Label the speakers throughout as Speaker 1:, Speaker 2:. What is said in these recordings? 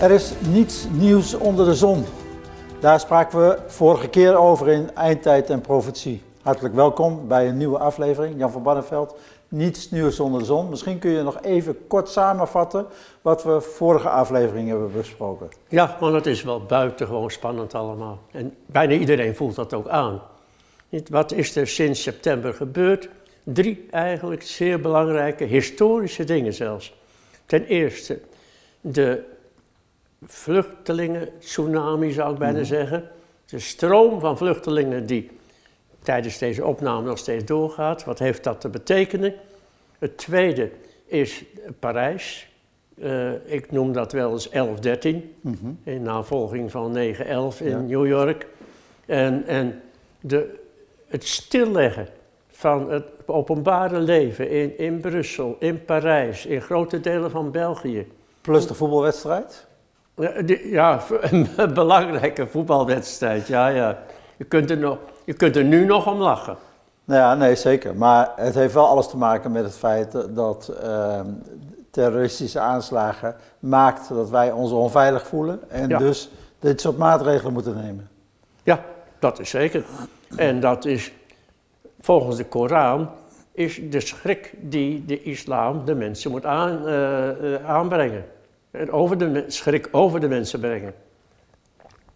Speaker 1: Er is niets nieuws onder de zon. Daar spraken we vorige keer over in Eindtijd en Profetie. Hartelijk welkom bij een nieuwe aflevering. Jan van Barneveld, niets nieuws onder de zon. Misschien kun je nog even kort samenvatten wat we vorige aflevering hebben besproken.
Speaker 2: Ja, want het is wel buitengewoon spannend allemaal. En bijna iedereen voelt dat ook aan. Wat is er sinds september gebeurd? Drie eigenlijk zeer belangrijke historische dingen zelfs. Ten eerste de vluchtelingen, tsunami zou ik bijna mhm. zeggen. De stroom van vluchtelingen die tijdens deze opname nog steeds doorgaat. Wat heeft dat te betekenen? Het tweede is Parijs. Uh, ik noem dat wel eens 1113, mm -hmm. in navolging van 911 in New York. En, en de, het stilleggen van het openbare leven in, in Brussel, in Parijs, in grote delen van België.
Speaker 1: Plus de voetbalwedstrijd?
Speaker 2: Ja, een belangrijke voetbalwedstrijd, ja, ja. Je kunt er, nog, je kunt er nu nog om lachen.
Speaker 1: Nou ja, nee, zeker. Maar het heeft wel alles te maken met het feit dat uh, terroristische aanslagen maakt dat wij ons onveilig voelen en dus dit soort maatregelen moeten nemen.
Speaker 2: Ja, dat is zeker. En dat is volgens de Koran is de schrik die de islam de mensen moet aan, uh, aanbrengen. En over de schrik over de mensen brengen.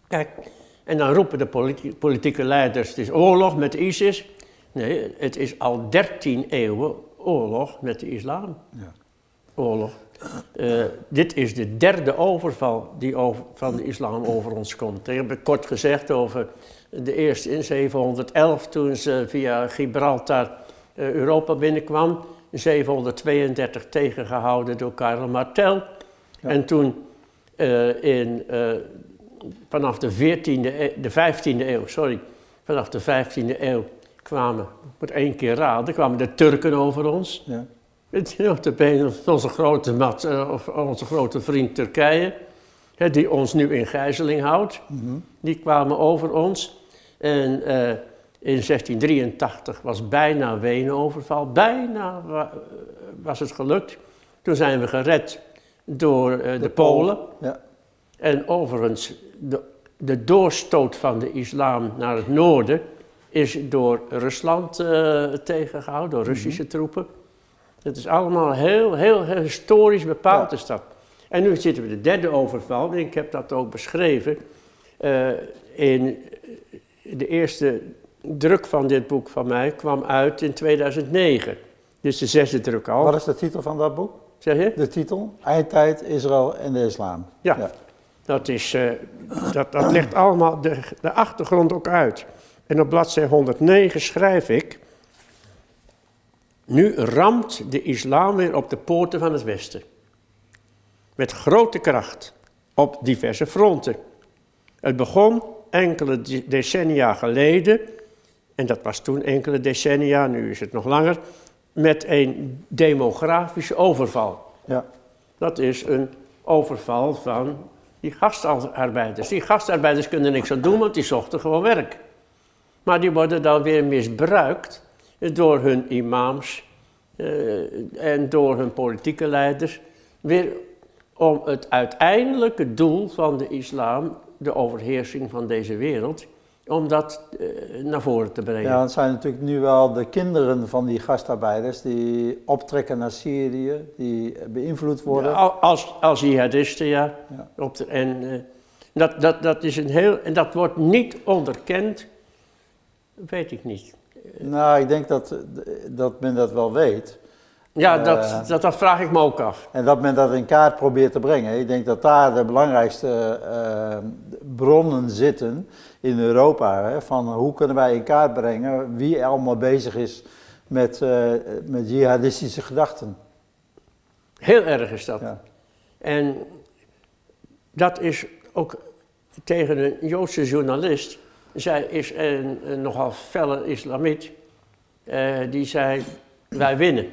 Speaker 2: Kijk, en dan roepen de politieke leiders, het is oorlog met ISIS. Nee, het is al 13 eeuwen oorlog met de islam. Ja. Oorlog. Uh, dit is de derde overval die over, van de islam over ons komt. Ik heb kort gezegd over de eerste in 711, toen ze via Gibraltar uh, Europa binnenkwam. 732 tegengehouden door Karel Martel. En toen uh, in, uh, vanaf de, 14e, e-, de 15e eeuw, sorry, vanaf de 15e eeuw kwamen, ik moet één keer raden, kwamen de Turken over ons. Ja. Onze grote, mat, of onze grote vriend Turkije, hè, die ons nu in gijzeling houdt, mm -hmm. die kwamen over ons. En uh, in 1683 was bijna Wenen overval, bijna was het gelukt. Toen zijn we gered door uh, de, de, Polen. Ja. En overigens, de, de, doorstoot van de islam naar het noorden is door Rusland uh, tegengehouden, door Russische mm -hmm. troepen. Het is allemaal heel, heel, heel historisch bepaald ja. is dat. En nu zitten we de derde overval, en ik heb dat ook beschreven. Uh, in de eerste druk van dit boek van mij kwam uit in 2009. Dus de zesde druk al.
Speaker 1: Wat is de titel van dat boek?
Speaker 2: Zeg je?
Speaker 1: De titel, Eindtijd, Israël en de islam.
Speaker 2: Ja, ja. Dat, is, uh, dat, dat legt allemaal de, de achtergrond ook uit. En op bladzijde 109 schrijf ik... Nu ramt de islam weer op de poorten van het Westen. Met grote kracht, op diverse fronten. Het begon enkele decennia geleden, en dat was toen enkele decennia, nu is het nog langer, met een demografische overval. Ja. Dat is een overval van die gastarbeiders. Die gastarbeiders kunnen niks aan doen, want die zochten gewoon werk. Maar die worden dan weer misbruikt door hun imams uh, en door hun politieke leiders. Weer om het uiteindelijke doel van de islam, de overheersing van deze wereld, om dat uh, naar voren te brengen.
Speaker 1: Ja, het zijn natuurlijk nu wel de kinderen van die gastarbeiders die optrekken naar Syrië, die beïnvloed worden. Ja,
Speaker 2: als, als jihadisten, ja. ja. Op de, en, uh, dat, dat, dat is een heel, en dat wordt niet onderkend, weet ik niet.
Speaker 1: Nou, ik denk dat, dat men dat wel weet.
Speaker 2: Ja, dat, uh, dat, dat, vraag ik me ook af.
Speaker 1: En dat men dat in kaart probeert te brengen. Ik denk dat daar de belangrijkste uh, bronnen zitten in Europa. Hè, van hoe kunnen wij in kaart brengen wie allemaal bezig is met, uh, met jihadistische gedachten.
Speaker 2: Heel erg is dat. Ja. En dat is ook tegen een Joodse journalist. Zij is een, een nogal felle islamiet. die zei, wij winnen.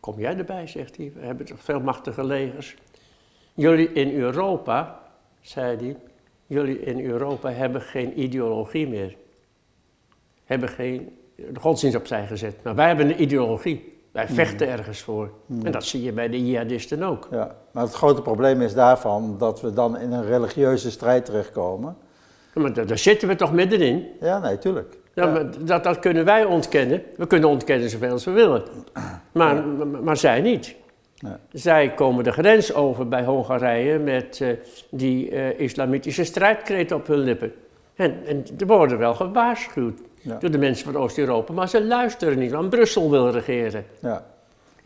Speaker 2: Kom jij erbij, zegt hij, we hebben toch veel machtige legers. Jullie in Europa, zei hij, jullie in Europa hebben geen ideologie meer. Hebben geen de godsdienst opzij gezet. Maar wij hebben een ideologie. Wij vechten ergens voor. En dat zie je bij de jihadisten ook.
Speaker 1: Ja, maar het grote probleem is daarvan dat we dan in een religieuze strijd terechtkomen.
Speaker 2: Ja, Maar daar, daar zitten we toch middenin.
Speaker 1: Ja, nee, tuurlijk.
Speaker 2: Ja, maar dat, dat kunnen wij ontkennen. We kunnen ontkennen zoveel als we willen. Maar, maar, maar zij niet.
Speaker 1: Ja.
Speaker 2: Zij komen de grens over bij Hongarije met eh, die eh, islamitische strijdkreet op hun lippen. En, en er worden wel gewaarschuwd
Speaker 1: Ja.
Speaker 2: door de mensen van Oost-Europa, maar ze luisteren niet, want Brussel wil regeren.
Speaker 1: Ja.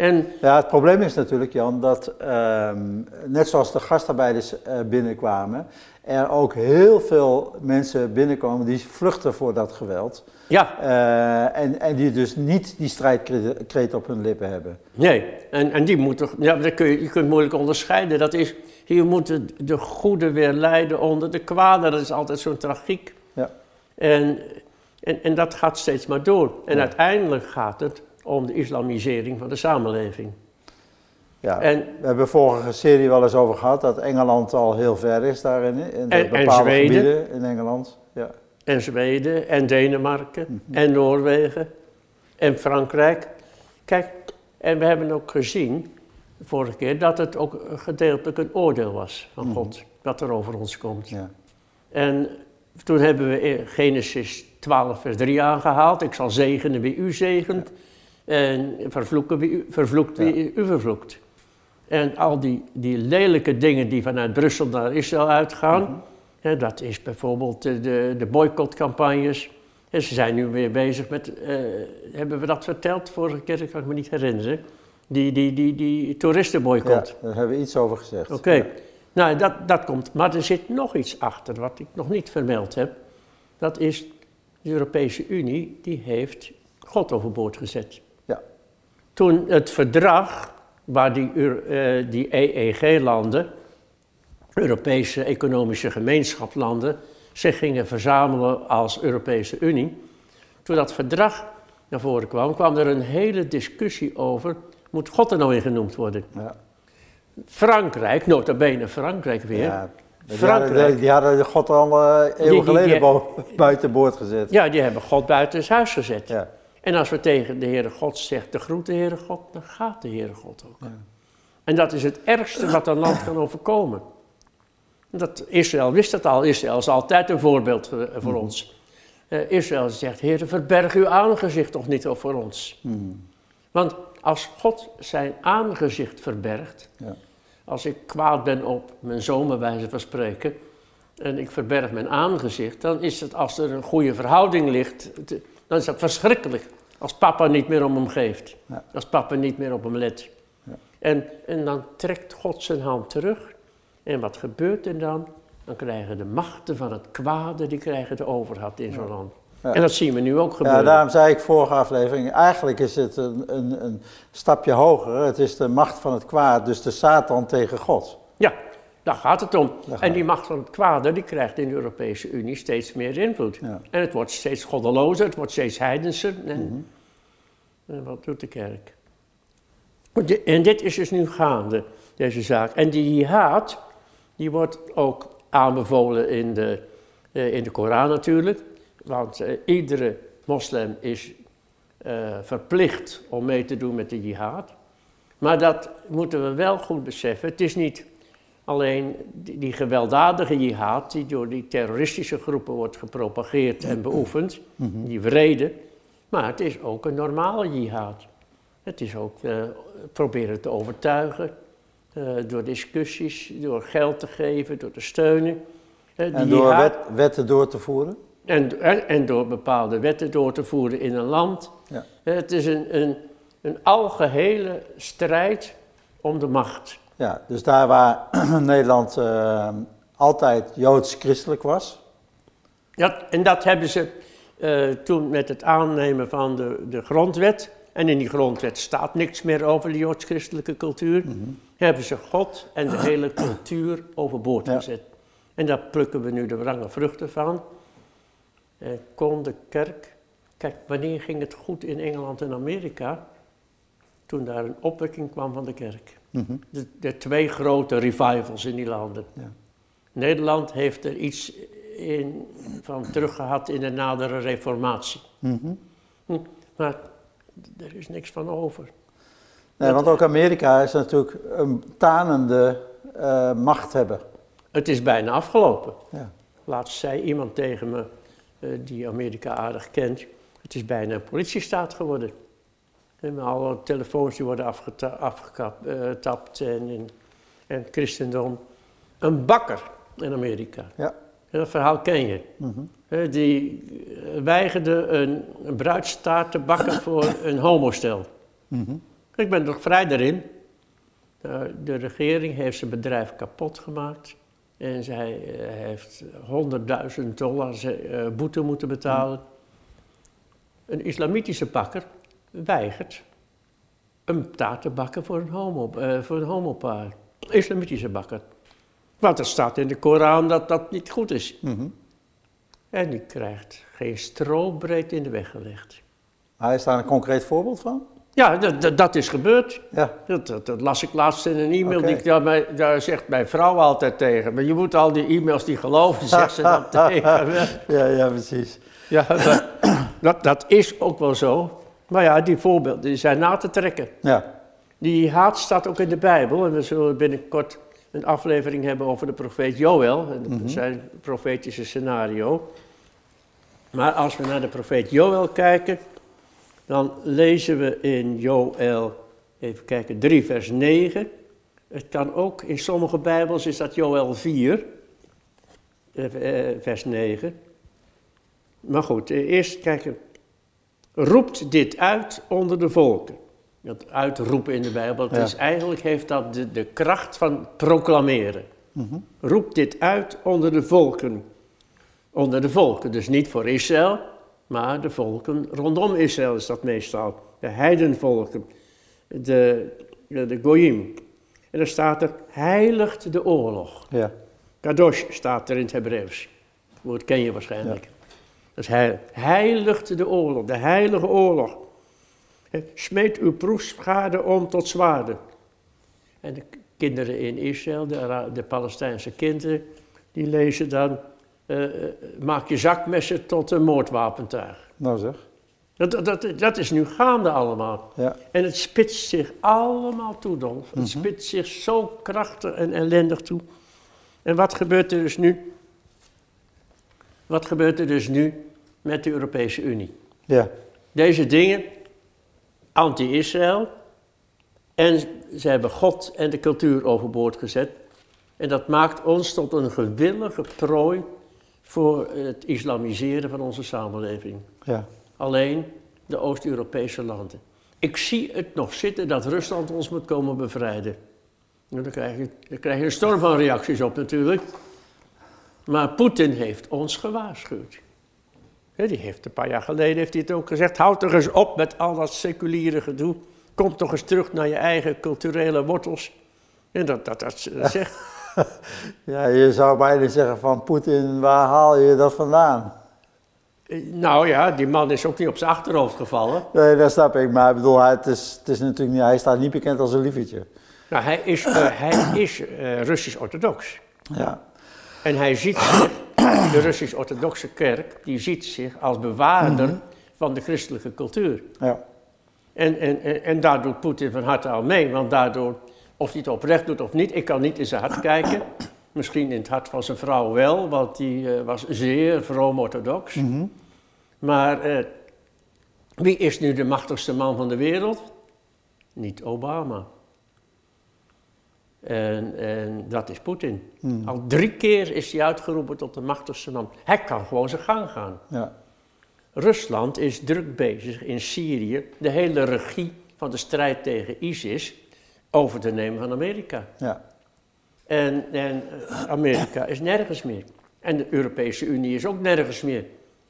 Speaker 2: En
Speaker 1: ja, het probleem is natuurlijk, Jan, dat ehm, net zoals de gastarbeiders eh, binnenkwamen, er ook heel veel mensen binnenkomen die vluchten voor dat geweld.
Speaker 2: ja,
Speaker 1: Eh, en, en die dus niet die strijdkreet op hun lippen hebben.
Speaker 2: nee, en, en die moeten, ja, dat kun je, je kunt moeilijk onderscheiden. Dat is, hier moeten de goede weer lijden onder de kwade, dat is altijd zo'n tragiek.
Speaker 1: Ja.
Speaker 2: En, en, en dat gaat steeds maar door. En
Speaker 1: Ja.
Speaker 2: uiteindelijk gaat het om de islamisering van de samenleving.
Speaker 1: Ja.
Speaker 2: En,
Speaker 1: We hebben vorige serie wel eens over gehad dat Engeland al heel ver is daarin, in de
Speaker 2: En- en
Speaker 1: bepaalde
Speaker 2: Zweden.
Speaker 1: gebieden in Engeland. Ja.
Speaker 2: en Zweden en Denemarken
Speaker 1: Mhm.
Speaker 2: en Noorwegen en Frankrijk. Kijk, en we hebben ook gezien, de vorige keer, dat het ook gedeeltelijk een oordeel was van
Speaker 1: Mhm.
Speaker 2: God, wat er over ons komt.
Speaker 1: Ja.
Speaker 2: En toen hebben we Genesis 12, vers 3 aangehaald. Ik zal zegenen wie u zegent en vervloeken wie u, vervloekt wie u vervloekt. En al die, die lelijke dingen die vanuit Brussel naar Israël uitgaan,
Speaker 1: Mhm.
Speaker 2: hè, dat is bijvoorbeeld de, de, de boycottcampagnes. En ze zijn nu weer bezig met, eh, hebben we dat verteld vorige keer? Dat kan ik me niet herinneren. Die, die, die, die toeristenboycott.
Speaker 1: ja, daar hebben we iets over gezegd.
Speaker 2: Oké,
Speaker 1: Ja.
Speaker 2: nou dat, dat komt. Maar er zit nog iets achter wat ik nog niet vermeld heb. Dat is de Europese Unie, die heeft God overboord gezet.
Speaker 1: Ja.
Speaker 2: Toen het verdrag, waar die, eh, die EEG-landen, Europese Economische Gemeenschapslanden, zich gingen verzamelen als Europese Unie. Toen dat verdrag naar voren kwam, kwam er een hele discussie over, moet God er nou in genoemd worden?
Speaker 1: Ja.
Speaker 2: Frankrijk, nota bene Frankrijk weer. Ja.
Speaker 1: Ja, die,
Speaker 2: Frankrijk.
Speaker 1: hadden, die hadden God al eh, eeuwen geleden buiten boord gezet.
Speaker 2: die hebben God buiten huis gezet.
Speaker 1: Ja.
Speaker 2: En als we tegen de Heere God zegt, de groete Heere God, dan gaat de Heere God ook.
Speaker 1: Ja.
Speaker 2: En dat is het ergste wat een land kan overkomen. Dat, Israël wist dat al. Israël is altijd een voorbeeld voor
Speaker 1: Mhm.
Speaker 2: ons. Eh, Israël zegt, Heere, verberg uw aangezicht toch niet voor ons.
Speaker 1: Hmm.
Speaker 2: Want als God zijn aangezicht verbergt,
Speaker 1: Ja.
Speaker 2: als ik kwaad ben op mijn zoon, bij wijze van spreken, en ik verberg mijn aangezicht, dan is het als er een goede verhouding ligt, dan is dat verschrikkelijk. Als papa niet meer om hem geeft,
Speaker 1: Ja.
Speaker 2: als papa niet meer op hem let.
Speaker 1: Ja.
Speaker 2: En, en dan trekt God zijn hand terug. En wat gebeurt er dan? Dan krijgen de machten van het kwade, die krijgen de overhand in zo'n land.
Speaker 1: Ja.
Speaker 2: En dat zien we nu ook
Speaker 1: Ja,
Speaker 2: gebeuren.
Speaker 1: daarom zei ik vorige aflevering, eigenlijk is het een, een, een stapje hoger. Het is de macht van het kwaad, dus de Satan tegen God.
Speaker 2: Ja, daar gaat het om.
Speaker 1: Gaat
Speaker 2: En die macht van het kwade, die krijgt in de Europese Unie steeds meer invloed.
Speaker 1: Ja.
Speaker 2: En het wordt steeds goddelozer, het wordt steeds heidenser. En,
Speaker 1: Mhm.
Speaker 2: en wat doet de kerk? En dit is dus nu gaande, deze zaak. En die jihad, die wordt ook aanbevolen in de, eh, in de Koran natuurlijk. Want eh, iedere moslim is eh, verplicht om mee te doen met de jihad. Maar dat moeten we wel goed beseffen. Het is niet alleen die, gewelddadige jihad die door die terroristische groepen wordt gepropageerd en beoefend, die vrede, maar het is ook een normale jihad. Het is ook eh, proberen te overtuigen eh, door discussies, door geld te geven, door te steunen. Eh,
Speaker 1: En door
Speaker 2: jihad-
Speaker 1: wet, wetten door te voeren.
Speaker 2: en, en, en door bepaalde wetten door te voeren in een land.
Speaker 1: Ja.
Speaker 2: Het is een, een, een algehele strijd om de macht.
Speaker 1: Ja, dus daar waar Nederland eh, altijd joods-christelijk was.
Speaker 2: Ja, en dat hebben ze eh, toen met het aannemen van de, de grondwet. En in die grondwet staat niks meer over de joods-christelijke cultuur. Hebben ze God en de hele cultuur overboord
Speaker 1: Ja.
Speaker 2: gezet. En daar plukken we nu de wrange vruchten van. En kon de kerk. Kijk, wanneer ging het goed in Engeland en Amerika? Toen daar een opwekking kwam van de kerk.
Speaker 1: Mhm.
Speaker 2: De, de twee grote revivals in die landen.
Speaker 1: Ja.
Speaker 2: Nederland heeft er iets in, van teruggehad in de nadere reformatie.
Speaker 1: Mhm.
Speaker 2: Hm, Maar er is niks van over.
Speaker 1: Nee, want ook Amerika is natuurlijk een tanende uh, machthebber.
Speaker 2: Het is bijna afgelopen.
Speaker 1: Ja.
Speaker 2: Laatst zei iemand tegen me, uh, die Amerika aardig kent, het is bijna een politiestaat geworden. En alle telefoons die worden afgetapt en, en, en christendom. Een bakker in Amerika.
Speaker 1: Ja.
Speaker 2: Dat verhaal ken je.
Speaker 1: Mm
Speaker 2: Die weigerde een, een bruidstaart te bakken voor een homostel.
Speaker 1: Mm
Speaker 2: Ik ben toch vrij daarin. De, de regering heeft zijn bedrijf kapot gemaakt. En zij uh, heeft 100.000 dollar boete moeten betalen. Een islamitische bakker weigert een taart te bakken voor een, homo, uh, voor een homopaar. Islamitische bakker. Want er staat in de Koran dat dat niet goed is.
Speaker 1: Mm -hmm.
Speaker 2: En die krijgt geen strobreed in de weg gelegd.
Speaker 1: Maar is daar een concreet voorbeeld van?
Speaker 2: Ja, dat, is gebeurd.
Speaker 1: Ja.
Speaker 2: Dat, dat, dat, las ik laatst in een e-mail. Die, daar, zegt mijn vrouw altijd tegen. Maar je moet al die e-mails die geloven, zegt ze dan tegen.
Speaker 1: Ja, ja, precies.
Speaker 2: Ja, dat, dat, dat is ook wel zo. Maar ja, die voorbeelden die zijn na te trekken.
Speaker 1: Ja,
Speaker 2: Die haat staat ook in de Bijbel. En we zullen binnenkort een aflevering hebben over de profeet Joël. En
Speaker 1: Mhm.
Speaker 2: zijn profetische scenario. Maar als we naar de profeet Joël kijken, dan lezen we in Joël, even kijken, 3 vers 9. Het kan ook, in sommige Bijbels is dat Joël 4, eh, eh, vers 9. Maar goed, eh, eerst kijken. Roept dit uit onder de volken. Dat uitroepen in de Bijbel, het
Speaker 1: Ja.
Speaker 2: is, eigenlijk heeft dat de, de kracht van proclameren.
Speaker 1: Mhm.
Speaker 2: Roep dit uit onder de volken. Onder de volken, dus niet voor Israël, maar de volken rondom Israël is dat meestal. De heidenvolken, de, de, de Goyim. En dan staat er, heiligt de oorlog.
Speaker 1: ja,
Speaker 2: Kadosh staat er in het Hebreeuws. Het woord ken je waarschijnlijk. Dat is heil, heiligt de oorlog, de heilige oorlog. Smeet uw proefschade om tot zwaarden. En de kinderen in Israël, de, Palestijnse kinderen, die lezen dan... eh, eh, maak je zakmessen tot een moordwapentuig.
Speaker 1: nou zeg.
Speaker 2: Dat, dat, dat, dat is nu gaande allemaal.
Speaker 1: Ja,
Speaker 2: En het spitst zich allemaal toe, Dolf. Het
Speaker 1: Mhm.
Speaker 2: spitst zich zo krachtig en ellendig toe. En wat gebeurt er dus nu? Wat gebeurt er dus nu met de Europese Unie?
Speaker 1: ja,
Speaker 2: Deze dingen, anti-Israël, en ze hebben God en de cultuur overboord gezet. En dat maakt ons tot een gewillige prooi voor het islamiseren van onze samenleving
Speaker 1: ja.
Speaker 2: alleen de Oost-Europese landen. Ik zie het nog zitten dat Rusland ons moet komen bevrijden. Nou, dan, krijg je, dan krijg je een storm van reacties op natuurlijk. Maar Poetin heeft ons gewaarschuwd. Die heeft een paar jaar geleden heeft hij het ook gezegd. Houd toch eens op met al dat seculiere gedoe. Kom toch eens terug naar je eigen culturele wortels. En dat, dat, dat zegt.
Speaker 1: Ja, je zou bijna zeggen van Poetin, waar haal je dat vandaan?
Speaker 2: Nou ja, die man is ook niet op zijn achterhoofd gevallen.
Speaker 1: Nee, dat snap ik, maar ik bedoel, hij, het is, het is natuurlijk niet, hij staat niet bekend als een liefetje.
Speaker 2: Nou, hij is, eh, hij is eh, Russisch-orthodox.
Speaker 1: Ja,
Speaker 2: En hij ziet zich, de Russisch-orthodoxe kerk, die ziet zich als bewaarder van de christelijke cultuur.
Speaker 1: ja,
Speaker 2: En, en, en, en daar doet Poetin van harte al mee, want daardoor, of hij het oprecht doet of niet, ik kan niet in zijn hart kijken. Misschien in het hart van zijn vrouw wel, want die eh, was zeer vroom-orthodox.
Speaker 1: Mhm.
Speaker 2: Maar eh, wie is nu de machtigste man van de wereld? Niet Obama. En, en dat is Poetin.
Speaker 1: Mhm.
Speaker 2: Al drie keer is hij uitgeroepen tot de machtigste man. Hij kan gewoon zijn gang gaan.
Speaker 1: ja,
Speaker 2: Rusland is druk bezig in Syrië de hele regie van de strijd tegen ISIS over te nemen van Amerika.
Speaker 1: ja,
Speaker 2: En, en eh, Amerika is nergens meer. En de Europese Unie is ook nergens meer.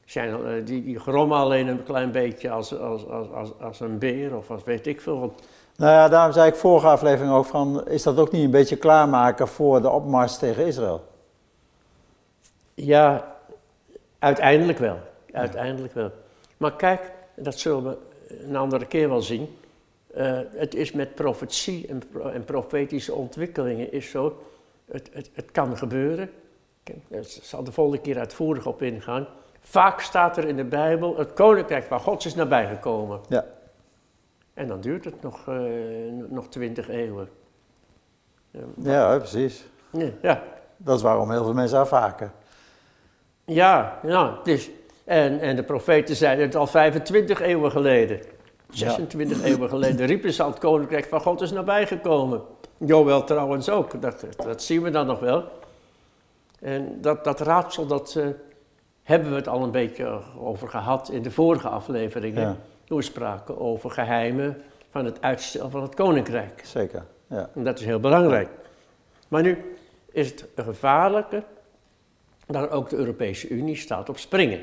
Speaker 2: Zijn, eh, die, die grommen alleen een klein beetje als, als, als, als, als een beer of als weet ik veel. wat.
Speaker 1: Nou ja, daarom zei ik vorige aflevering ook van, is dat ook niet een beetje klaarmaken voor de opmars tegen Israël?
Speaker 2: Ja, uiteindelijk wel. Uiteindelijk wel. Maar kijk, dat zullen we een andere keer wel zien. Eh, het is met profetie en, pro- en profetische ontwikkelingen is zo. Het, het, het kan gebeuren. Ik ik zal de volgende keer uitvoerig op ingaan. Vaak staat er in de Bijbel: het koninkrijk van God is nabijgekomen.
Speaker 1: Ja,
Speaker 2: En dan duurt het nog, uh, nog twintig eeuwen.
Speaker 1: Ja, precies.
Speaker 2: Ja.
Speaker 1: Dat is waarom heel veel mensen afhaken.
Speaker 2: Ja, ja dus, en, en de profeten zeiden het al 25 eeuwen geleden. 26 eeuwen geleden riepen ze al het koninkrijk van God is nabijgekomen. Joel trouwens ook, dat, dat zien we dan nog wel. En dat, dat raadsel, dat uh, hebben we het al een beetje over gehad in de vorige afleveringen. Ja. Toen we spraken over geheimen van het uitstel van het koninkrijk.
Speaker 1: Zeker, ja.
Speaker 2: En dat is heel belangrijk. Maar nu is het gevaarlijke dat ook de Europese Unie staat op springen.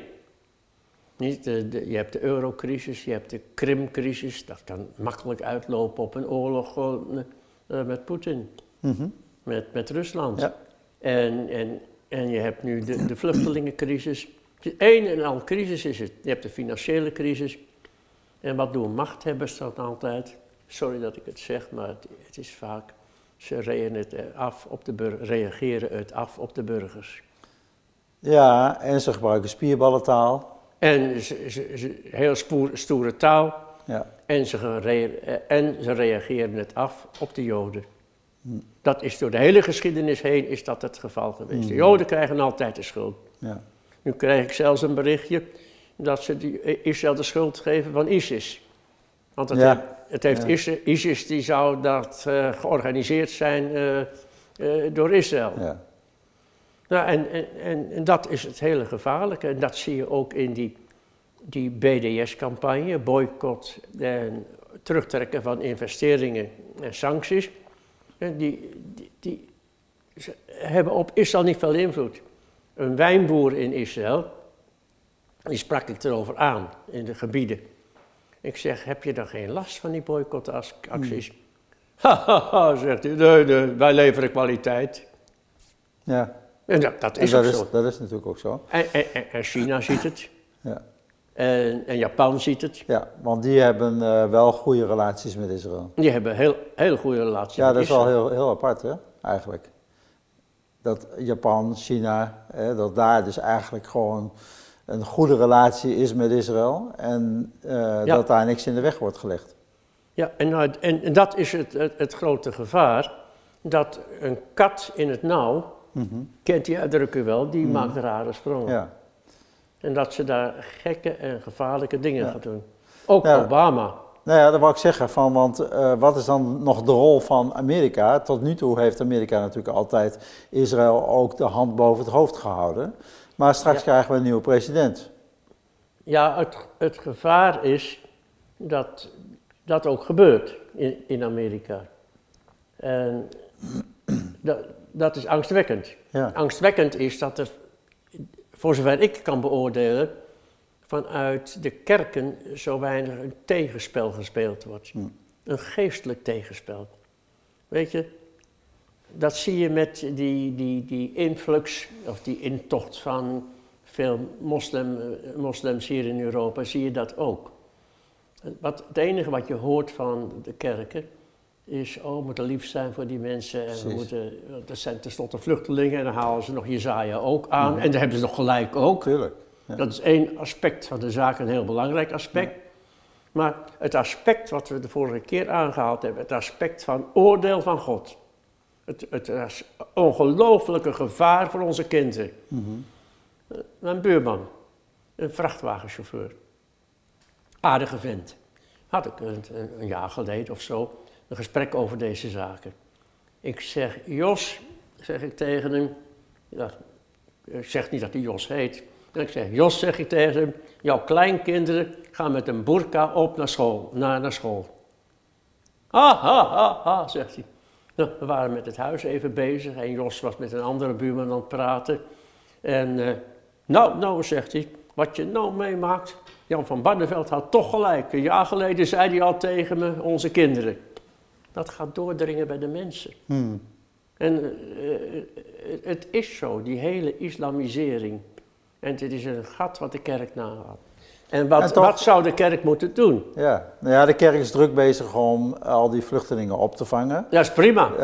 Speaker 2: Niet de, je hebt de eurocrisis, je hebt de Krimcrisis, dat kan makkelijk uitlopen op een oorlog uh, met Poetin, mm met, met Rusland. Ja. En, en, en je hebt nu de, de vluchtelingencrisis. Eén en al crisis is het. Je hebt de financiële crisis. En wat doen machthebbers dan altijd? Sorry dat ik het zeg, maar het, het is vaak. Ze reageren het af op de reageren het af op de burgers.
Speaker 1: Ja, en ze gebruiken spierballentaal.
Speaker 2: En ze, ze, heel spoer, stoere taal. Ja. En, ze en ze reageren het af op de Joden. Hm. Dat is door de hele geschiedenis heen is dat het geval geweest. De hm. Joden krijgen altijd de schuld. Ja. Nu krijg ik zelfs een berichtje dat ze die eh, Israël de schuld geven van ISIS. Want het, heeft, het heeft ja. ISIS, die zou dat uh, georganiseerd zijn uh, uh, door Israël. Ja. Nou, en, en, en, dat is het hele gevaarlijke. En dat zie je ook in die, die BDS-campagne, boycott en terugtrekken van investeringen en sancties. Die, die, die hebben op Israël niet veel invloed. Een wijnboer in Israël, die sprak ik erover aan in de gebieden. Ik zeg, heb je dan geen last van die boycottacties? Hmm. Hahaha, zegt hij, nee, nee, wij leveren kwaliteit.
Speaker 1: Ja.
Speaker 2: En dat, dat is
Speaker 1: dat
Speaker 2: ook
Speaker 1: is,
Speaker 2: zo.
Speaker 1: Dat is natuurlijk ook zo.
Speaker 2: En, en, en China ziet het. Ja. En, en, Japan ziet het.
Speaker 1: Ja, want die hebben uh, wel goede relaties met Israël.
Speaker 2: Die hebben heel, heel goede relaties
Speaker 1: ja,
Speaker 2: met
Speaker 1: Israël. Ja, dat is wel heel, heel apart, hè, eigenlijk. Dat Japan, China, hè, dat daar dus eigenlijk gewoon een goede relatie is met Israël en uh, ja. dat daar niks in de weg wordt gelegd.
Speaker 2: Ja, en, nou, en, en dat is het, het, het, grote gevaar, dat een kat in het nauw, mm -hmm. kent die uitdrukking wel, die mm -hmm. maakt rare sprongen. Ja. En dat ze daar gekke en gevaarlijke dingen ja. gaan doen. Ook. Obama.
Speaker 1: Nou ja, dat wou ik zeggen, van, want uh, wat is dan nog de rol van Amerika? Tot nu toe heeft Amerika natuurlijk altijd Israël ook de hand boven het hoofd gehouden. Maar straks ja. krijgen we een nieuwe president.
Speaker 2: Ja, het, het gevaar is dat dat ook gebeurt in, in Amerika. En dat, dat is angstwekkend. Ja. Angstwekkend is dat er, voor zover ik kan beoordelen, vanuit de kerken zo weinig een tegenspel gespeeld wordt. Hm. Een geestelijk tegenspel. Weet je, dat zie je met die, die, die influx of die intocht van veel moslim, moslims hier in Europa, zie je dat ook. Wat, het enige wat je hoort van de kerken is, oh, we moeten lief zijn voor die mensen. En we moeten, dat zijn tenslotte vluchtelingen en dan halen ze nog Jezaja ook aan. Ja. En daar hebben ze nog gelijk ook.
Speaker 1: Tuurlijk.
Speaker 2: Ja. Dat is één aspect van de zaak, een heel belangrijk aspect. Ja. Maar het aspect wat we de vorige keer aangehaald hebben, het aspect van oordeel van God. Het, het is ongelooflijke gevaar voor onze kinderen. Mm -hmm. Mijn buurman, een vrachtwagenchauffeur, aardige vent. Had ik een, een, jaar geleden of zo een gesprek over deze zaken. Ik zeg, Jos, zeg ik tegen hem, ja, ik zeg niet dat hij Jos heet. Ik zeg, Jos, zeg ik tegen hem, jouw kleinkinderen gaan met een burka op naar school. Naar, naar school. Ah, ha, ha, ha, zegt hij. Nou, we waren met het huis even bezig en Jos was met een andere buurman aan het praten. En uh, nou, nou, zegt hij, wat je nou meemaakt, Jan van Barneveld had toch gelijk. Een jaar geleden zei hij al tegen me, onze kinderen. Dat gaat doordringen bij de mensen. Hmm. En uh, het is zo, die hele islamisering. En het is een gat wat de kerk nagaat. En wat, wat zou de kerk moeten doen?
Speaker 1: Ja, nou ja, de kerk is druk bezig om al die vluchtelingen op te vangen.
Speaker 2: Ja, is prima.
Speaker 1: Uh,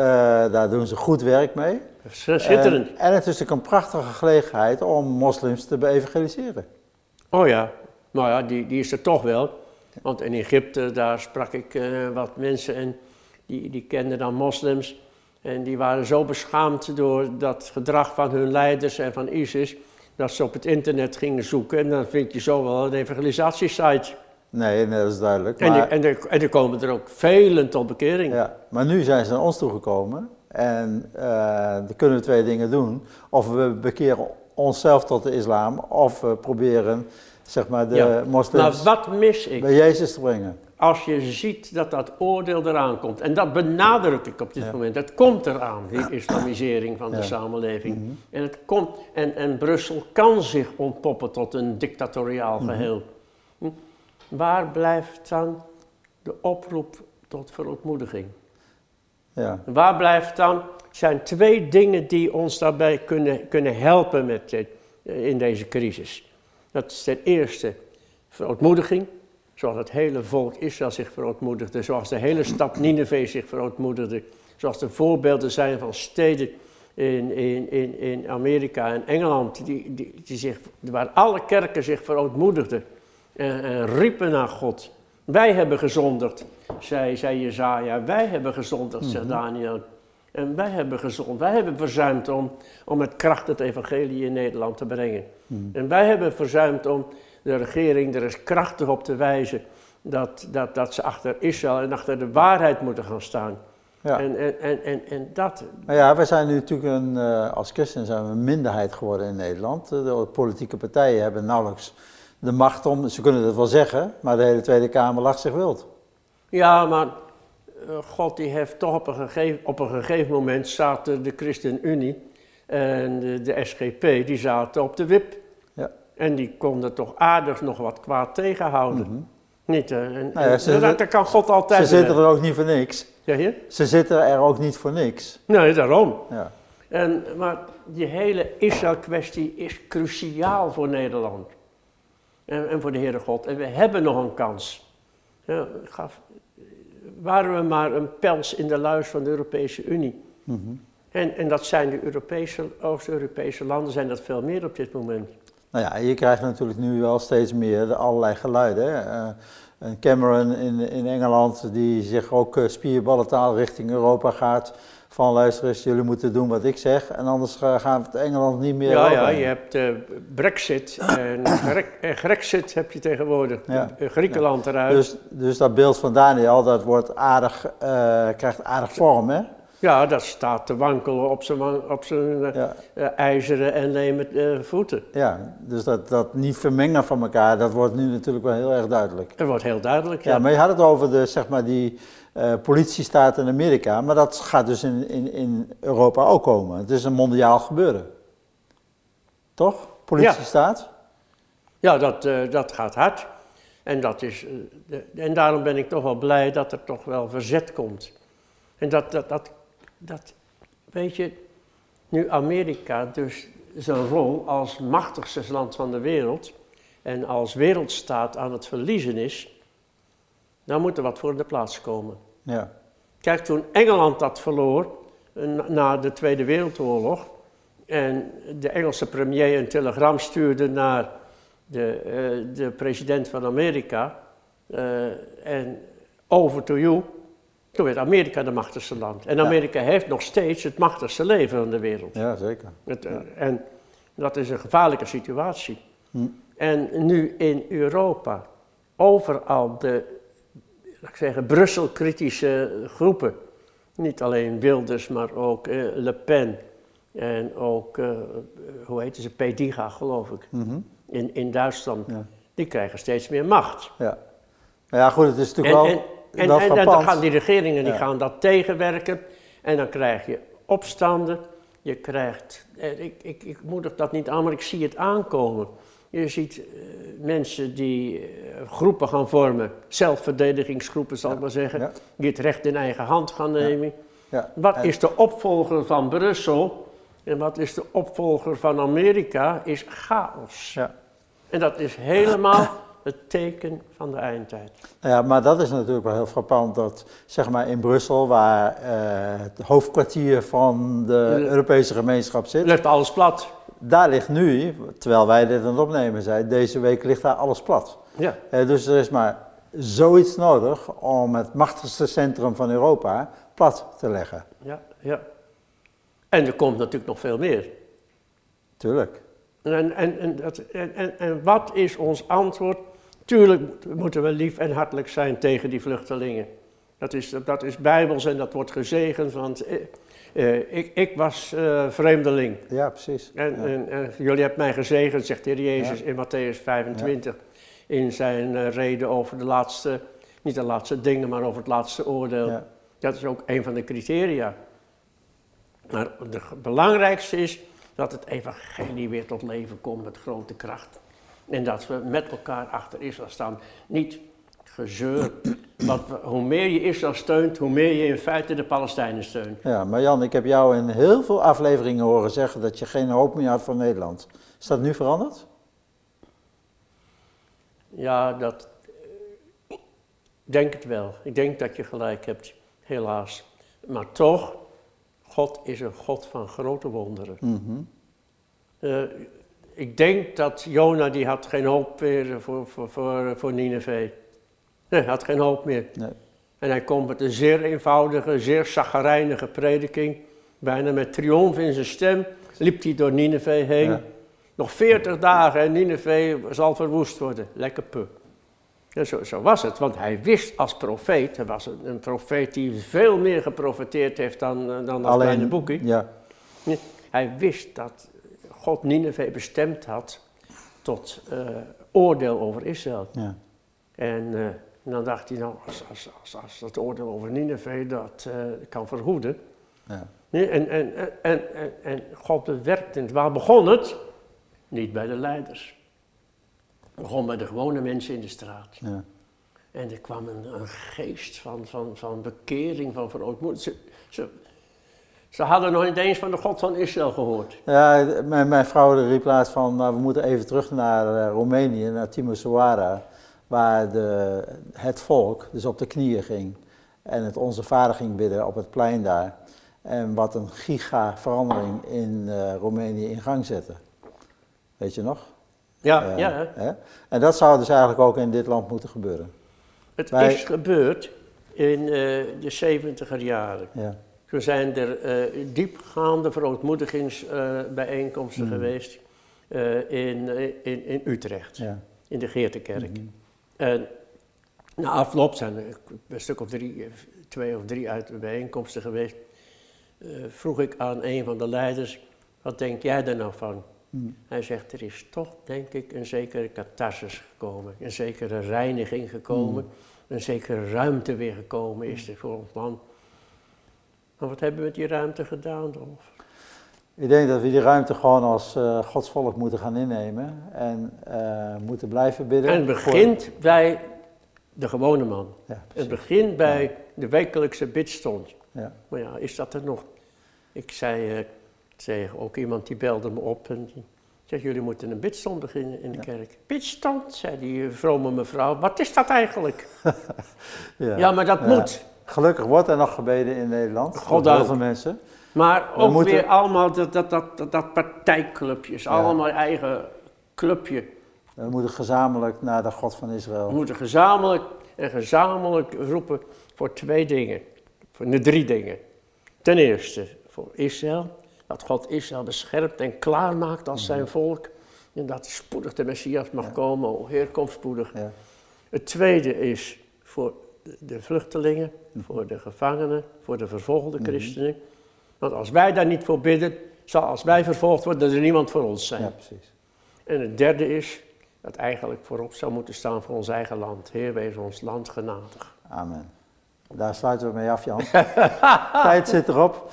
Speaker 1: daar doen ze goed werk mee.
Speaker 2: Schitterend.
Speaker 1: En, en, het is natuurlijk een prachtige gelegenheid om moslims te evangeliseren.
Speaker 2: Oh ja, nou ja, die, die is er toch wel. Want in Egypte, daar sprak ik eh, wat mensen en die, die kenden dan moslims. En die waren zo beschaamd door dat gedrag van hun leiders en van ISIS, dat ze op het internet gingen zoeken. En dan vind je zo wel een evangelisatiesite.
Speaker 1: Nee, nee, dat is duidelijk.
Speaker 2: En,
Speaker 1: Maar,
Speaker 2: en, er, en er komen er ook velen tot bekering.
Speaker 1: ja, maar nu zijn ze naar ons toegekomen en eh, dan kunnen we twee dingen doen. Of we bekeren onszelf tot de islam, of we proberen zeg maar, de
Speaker 2: Ja, Maar
Speaker 1: moslims
Speaker 2: wat mis ik?
Speaker 1: bij Jezus te brengen.
Speaker 2: Als je ziet dat dat oordeel eraan komt, en dat benadruk ik op dit
Speaker 1: Ja.
Speaker 2: moment, het komt eraan, die islamisering van de
Speaker 1: Ja.
Speaker 2: samenleving.
Speaker 1: Mhm.
Speaker 2: En, het komt, en, en Brussel kan zich ontpoppen tot een dictatoriaal
Speaker 1: Mhm.
Speaker 2: geheel. Hm? Waar blijft dan de oproep tot verontmoediging?
Speaker 1: Ja,
Speaker 2: Waar blijft dan, zijn twee dingen die ons daarbij kunnen, kunnen helpen met dit, eh, in deze crisis. Dat is ten eerste verontmoediging, zoals het hele volk Israël zich verontmoedigde, zoals de hele stad Nineveh zich verontmoedigde, zoals de voorbeelden zijn van steden in, in, in, in Amerika en Engeland, die, die, die zich, waar alle kerken zich verontmoedigden en, en riepen naar God. Wij hebben gezondigd, zei, zei Jezaja. Wij hebben gezondigd, zegt Daniel. En wij hebben gezond, wij hebben verzuimd om, om met kracht het evangelie in Nederland te brengen. En wij hebben verzuimd om de regering er eens krachtig op te wijzen dat, dat, dat ze achter Israël en achter de waarheid moeten gaan staan.
Speaker 1: ja.
Speaker 2: En, en, en, en, en dat,
Speaker 1: Maar ja, wij zijn nu natuurlijk een, eh, als christen zijn we een minderheid geworden in Nederland. De politieke partijen hebben nauwelijks de macht om, ze kunnen het wel zeggen, maar de hele Tweede Kamer lacht zich wild.
Speaker 2: ja, maar eh, God die heeft toch op een gegeven, op een gegeven moment zaten de ChristenUnie en de, de SGP, die zaten op de wip. En die konden toch aardig nog wat kwaad tegenhouden. Niet, eh, en,
Speaker 1: Nou ja, ze-
Speaker 2: dat, dat kan God
Speaker 1: Ze
Speaker 2: altijd
Speaker 1: zitten
Speaker 2: doen.
Speaker 1: er ook niet voor niks.
Speaker 2: Zeg je?
Speaker 1: Ze zitten er ook niet voor niks.
Speaker 2: Nee, daarom.
Speaker 1: Ja,
Speaker 2: En, maar die hele Israël-kwestie is cruciaal voor Nederland. En, en voor de Heere God. En we hebben nog een kans. Ja, gaf, waren we maar een pels in de luis van de Europese Unie.
Speaker 1: Mhm.
Speaker 2: En, en dat zijn de Europese, Oost-Europese landen, zijn dat veel meer op dit moment.
Speaker 1: Nou ja, je krijgt natuurlijk nu wel steeds meer allerlei geluiden. Eh, een Cameron in, in Engeland die zich ook uh, spierballentaal richting Europa gaat. Van luister eens, jullie moeten doen wat ik zeg en anders uh, gaat Engeland niet meer
Speaker 2: Ja,
Speaker 1: Europa
Speaker 2: ja,
Speaker 1: in.
Speaker 2: je hebt eh, Brexit en eh, Grexit heb je tegenwoordig.
Speaker 1: Ja.
Speaker 2: Eh, Griekenland eruit.
Speaker 1: Dus, dus dat beeld van Daniel, dat wordt aardig, eh, krijgt aardig vorm, hè?
Speaker 2: Ja, dat staat te wankelen op zijn, op zijn eh,
Speaker 1: Ja,
Speaker 2: eh, ijzeren en lemen eh, voeten.
Speaker 1: ja. dus dat, dat niet vermengen van elkaar, dat wordt nu natuurlijk wel heel erg duidelijk.
Speaker 2: Dat wordt heel duidelijk.
Speaker 1: Ja, maar je had het over de, zeg maar, die eh, politiestaat in Amerika, maar dat gaat dus in, in, in Europa ook komen. Het is een mondiaal gebeuren. Toch? Politiestaat?
Speaker 2: Ja, dat, eh, dat gaat hard. En, dat is, de- en daarom ben ik toch wel blij dat er toch wel verzet komt. En dat, dat, dat, dat weet je, nu Amerika dus zijn rol als machtigste land van de wereld en als wereldstaat aan het verliezen is, dan moet er wat voor de plaats komen.
Speaker 1: Ja.
Speaker 2: Kijk, toen Engeland dat verloor eh, na- de Tweede Wereldoorlog en de Engelse premier een telegram stuurde naar de, eh, de president van Amerika eh, en over to you, toen werd Amerika de machtigste land. En
Speaker 1: Ja.
Speaker 2: Amerika heeft nog steeds het machtigste leven in de wereld.
Speaker 1: ja, zeker.
Speaker 2: Het, eh, En dat is een gevaarlijke situatie.
Speaker 1: Hm.
Speaker 2: En nu in Europa, overal de, ik zeggen, Brussel-kritische groepen. Niet alleen Wilders, maar ook eh, Le Pen. En ook, eh, hoe heet ze, Pediga geloof ik,
Speaker 1: Mhm.
Speaker 2: in, in Duitsland.
Speaker 1: Ja.
Speaker 2: Die krijgen steeds meer macht.
Speaker 1: Ja. Maar ja, goed, het is natuurlijk
Speaker 2: en,
Speaker 1: wel,
Speaker 2: en, en, en dan gaan die regeringen die
Speaker 1: Ja.
Speaker 2: gaan dat tegenwerken. En dan krijg je opstanden. Je krijgt, eh, ik, ik, ik moedig dat niet aan, maar ik zie het aankomen. Je ziet eh, mensen die eh, groepen gaan vormen, zelfverdedigingsgroepen zal ik maar zeggen,
Speaker 1: Ja.
Speaker 2: die het recht in eigen hand gaan nemen.
Speaker 1: Ja.
Speaker 2: Wat
Speaker 1: En-
Speaker 2: is de opvolger van Brussel en wat is de opvolger van Amerika? Is chaos. En dat is helemaal het teken van de eindtijd.
Speaker 1: Nou ja, maar dat is natuurlijk wel heel frappant dat, zeg maar in Brussel, waar eh, het hoofdkwartier van de. Europese gemeenschap zit,
Speaker 2: Ligt alles plat.
Speaker 1: daar ligt nu, terwijl wij dit aan het opnemen zijn, deze week ligt daar alles plat.
Speaker 2: Ja.
Speaker 1: Eh, dus er is maar zoiets nodig om het machtigste centrum van Europa plat te leggen.
Speaker 2: Ja, ja. En er komt natuurlijk nog veel meer.
Speaker 1: Tuurlijk.
Speaker 2: En, en, en, dat, en, en, en wat is ons antwoord? Tuurlijk moeten we lief en hartelijk zijn tegen die vluchtelingen. Dat is, dat is bijbels en dat wordt gezegend, want eh, eh, ik, ik was eh, vreemdeling.
Speaker 1: Ja, precies.
Speaker 2: En,
Speaker 1: Ja.
Speaker 2: en, en jullie hebben mij gezegend, zegt de Heer Jezus in Matthäus 25, in zijn eh, reden over de laatste, niet de laatste dingen, maar over het laatste oordeel. Dat is ook een van de criteria. Maar het belangrijkste is dat het evangelie weer tot leven komt met grote kracht. En dat we met elkaar achter Israël staan. Niet gezeur. Want hoe meer je Israël steunt, hoe meer je in feite de Palestijnen steunt.
Speaker 1: Ja, maar Jan, ik heb jou in heel veel afleveringen horen zeggen dat je geen hoop meer had voor Nederland. Is dat nu veranderd?
Speaker 2: Ja, dat. eh, Ik denk het wel. Ik denk dat je gelijk hebt, helaas. Maar toch, God is een God van grote wonderen.
Speaker 1: Mhm.
Speaker 2: Eh, ik denk dat Jona die had geen hoop meer voor, voor, voor, voor Nineveh. Nee, hij had geen hoop meer.
Speaker 1: Nee.
Speaker 2: En hij komt met een zeer eenvoudige, zeer zaggerijnige prediking. Bijna met triomf in zijn stem liep hij door Nineveh heen.
Speaker 1: Ja.
Speaker 2: Nog veertig dagen en Nineveh zal verwoest worden. Lekker pu. Ja, zo, zo was het, want hij wist als profeet, hij was een, een profeet die veel meer geprofeteerd heeft dan, eh, dan dat kleine boekje.
Speaker 1: Ja,
Speaker 2: Hij wist dat God Nineveh bestemd had tot eh, oordeel over Israël.
Speaker 1: ja.
Speaker 2: En eh, dan dacht hij, nou, als, als, als, als dat oordeel over Nineveh dat eh, kan verhoeden.
Speaker 1: ja.
Speaker 2: Nee, en, en, en, en, en God bewerkte het. Waar begon het? Niet bij de leiders. Het begon bij de gewone mensen in de straat.
Speaker 1: ja.
Speaker 2: En er kwam een, een geest van, van, van bekering, van verootmoediging. Ze, ze, ze hadden nog niet eens van de God van Israël gehoord.
Speaker 1: Ja, mijn, mijn vrouw riep laatst van, nou, we moeten even terug naar eh, Roemenië, naar Timisoara, waar de, het volk dus op de knieën ging en het Onze Vader ging bidden op het plein daar. En wat een giga verandering in eh, Roemenië in gang zette. Weet je nog?
Speaker 2: Ja,
Speaker 1: Eh,
Speaker 2: ja hè.
Speaker 1: hè? En dat zou dus eigenlijk ook in dit land moeten gebeuren.
Speaker 2: het
Speaker 1: wij-
Speaker 2: is gebeurd in de 70er jaren.
Speaker 1: Ja,
Speaker 2: Toen zijn er eh, diepgaande verootmoedigingsbijeenkomsten
Speaker 1: Mhm.
Speaker 2: geweest eh, in, eh, in, in Utrecht,
Speaker 1: ja.
Speaker 2: in de Geertekerk.
Speaker 1: Mhm.
Speaker 2: En na afloop zijn er een stuk of drie, eh, twee of drie uit de bijeenkomsten geweest. Eh, vroeg ik aan een van de leiders, wat denk jij er nou van?
Speaker 1: Mhm.
Speaker 2: Hij zegt, er is toch denk ik een zekere catharsis gekomen, een zekere reiniging gekomen, een zekere ruimte weer gekomen is er voor ons land. Maar wat hebben we met die ruimte gedaan, Dolf?
Speaker 1: Ik denk dat we die ruimte gewoon als eh godsvolk moeten gaan innemen en eh, moeten blijven bidden.
Speaker 2: En het
Speaker 1: voor-
Speaker 2: begint bij de gewone man.
Speaker 1: Ja,
Speaker 2: Het begint bij de wekelijkse bidstond.
Speaker 1: Ja.
Speaker 2: Maar ja, is dat er nog? Ik zei eh, tegen ook iemand die belde me op en die zegt, jullie moeten een bidstond beginnen in de kerk. Bidstond, zei die vrome mevrouw, wat is dat eigenlijk?
Speaker 1: Ja.
Speaker 2: Ja, maar dat moet.
Speaker 1: Gelukkig wordt er nog gebeden in Nederland. door heel veel mensen.
Speaker 2: Maar ook
Speaker 1: moeten-
Speaker 2: weer allemaal dat, dat, dat, dat, dat partijclubjes,
Speaker 1: Ja.
Speaker 2: allemaal eigen clubje.
Speaker 1: We moeten gezamenlijk naar de God van Israël.
Speaker 2: We moeten gezamenlijk en gezamenlijk roepen voor twee dingen. Voor de drie dingen. Ten eerste voor Israël. Dat God Israël beschermt en klaarmaakt als zijn volk. En dat spoedig de Messias mag
Speaker 1: Ja.
Speaker 2: komen. O Heer, kom spoedig.
Speaker 1: Ja.
Speaker 2: Het tweede is voor de- vluchtelingen, voor de gevangenen, voor de vervolgde christenen. Want als wij daar niet voor bidden, zal als wij vervolgd worden, er niemand voor ons zijn.
Speaker 1: ja, precies.
Speaker 2: En het derde is dat eigenlijk voorop zou moeten staan voor ons eigen land. Heer, wees ons land genadig.
Speaker 1: Amen. Daar sluiten we mee af, Jan. Tijd zit erop.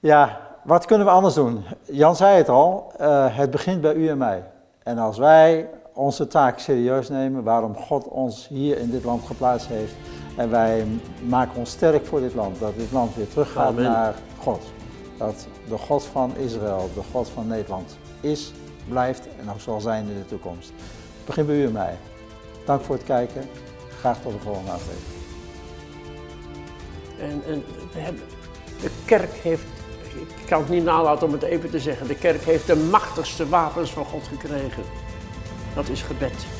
Speaker 1: Ja, wat kunnen we anders doen? Jan zei het al, eh, het begint bij u en mij. En als wij onze taak serieus nemen, waarom God ons hier in dit land geplaatst heeft, en wij maken ons sterk voor dit land, dat dit land weer teruggaat
Speaker 2: Amen.
Speaker 1: naar God. Dat de God van Israël, de God van Nederland is, blijft en ook zal zijn in de toekomst. Het begint bij u en mij. Dank voor het kijken. Graag tot de volgende aflevering.
Speaker 2: En, en we hebben, de kerk heeft, ik kan het niet nalaten om het even te zeggen, de kerk heeft de machtigste wapens van God gekregen. Dat is gebed.